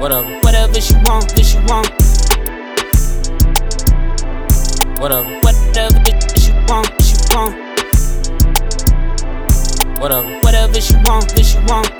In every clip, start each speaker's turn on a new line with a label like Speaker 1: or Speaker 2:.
Speaker 1: Whatever, whatever she want, this she want. Whatever, whatever she want, she want. Whatever, whatever she want, this she want.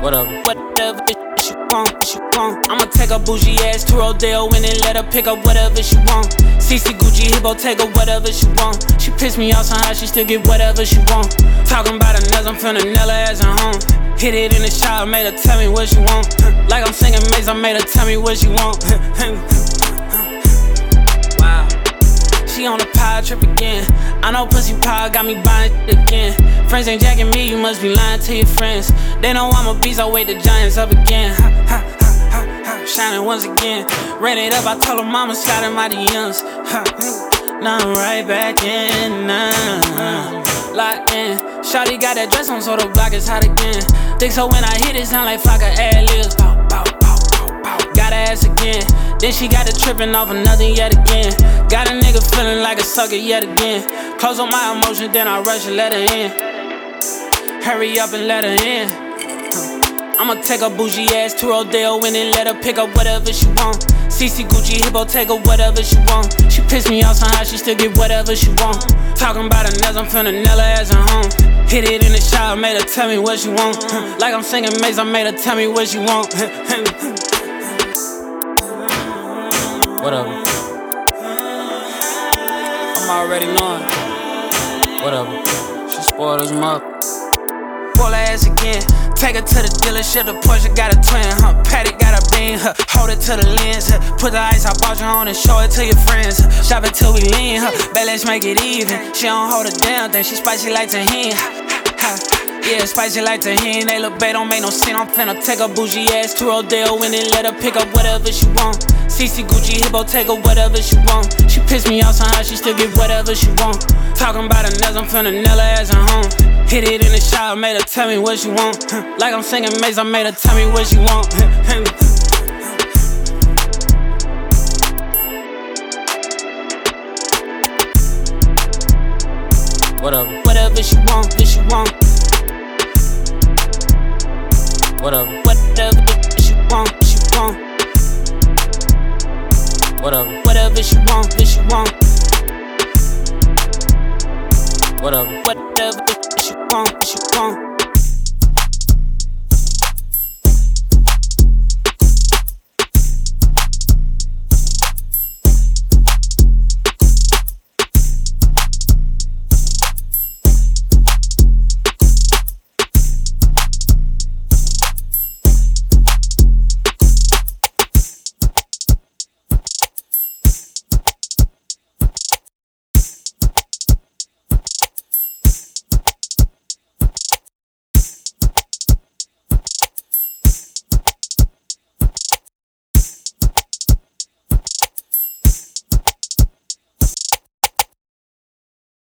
Speaker 1: Whatever, whatever she want, she want. I'ma take a bougie ass to Rodeo and then let her pick up whatever she want. CC Gucci Hippo, take her whatever she want. She pissed me off somehow, she still get whatever she want. Talking about her nails, I'm finna her ass at home. Hit it in the shower, made her tell me what she want. Like I'm singing Mase, I made her tell me what she want. wow. She on the power trip again. I know pussy power got me buying shit again. Friends ain't jacking me, you must be lying to your friends. They know I'm a beast, I wake the giants up again. Shining once again. Ran it up, I told her mama Scott in my DMs. Now I'm right back in, now. Locked in. Shawty got that dress on, so the block is hot again. Think so when I hit it, sound like Flocka ad libs. Pow, pow, pow, pow, pow. Got ass again. Then she got it tripping off of nothing yet again. Got a nigga feeling like a sucker yet again. Close on my emotion, then I rush and let her in. Hurry up and let her in. I'ma take a bougie ass to Rodeo and then let her pick up whatever she want. CC Gucci Hippo, her whatever she want. She pissed me off somehow, she still get whatever she want. Talking about her nails, I'm finna nail her ass at home. Hit it in the shower, made her tell me what she want. Like I'm singing Mase, I made her tell me what she want. Whatever. I'm already knowing. Whatever. She spoiled us up. Pull her ass again. Take her to the dealership. The Porsche got a twin, huh? Patty got a beam, huh? Hold it to the lens, huh? Put the ice I bought you on and show it to your friends. Huh? Shop it till we lean, huh? Bet let's make it even. She don't hold it down, thing, she spicy like tahini. Yeah, spicy like tahini. They look bad, don't make no sense. I'm finna take a bougie ass to Rodeo and then let her pick up whatever she want. CC Gucci Hippo, take her whatever she want. She pissed me off somehow, she still get whatever she want. Talking about her nails, I'm finna nail her ass at home. Hit it in the shower, made her tell me what she want. Like I'm singing Mase, I made her tell me what she want. Whatever, whatever she want, this she want. Whatever, whatever she want, she want. Whatever, whatever she want, she want. Whatever, whatever she want, she want.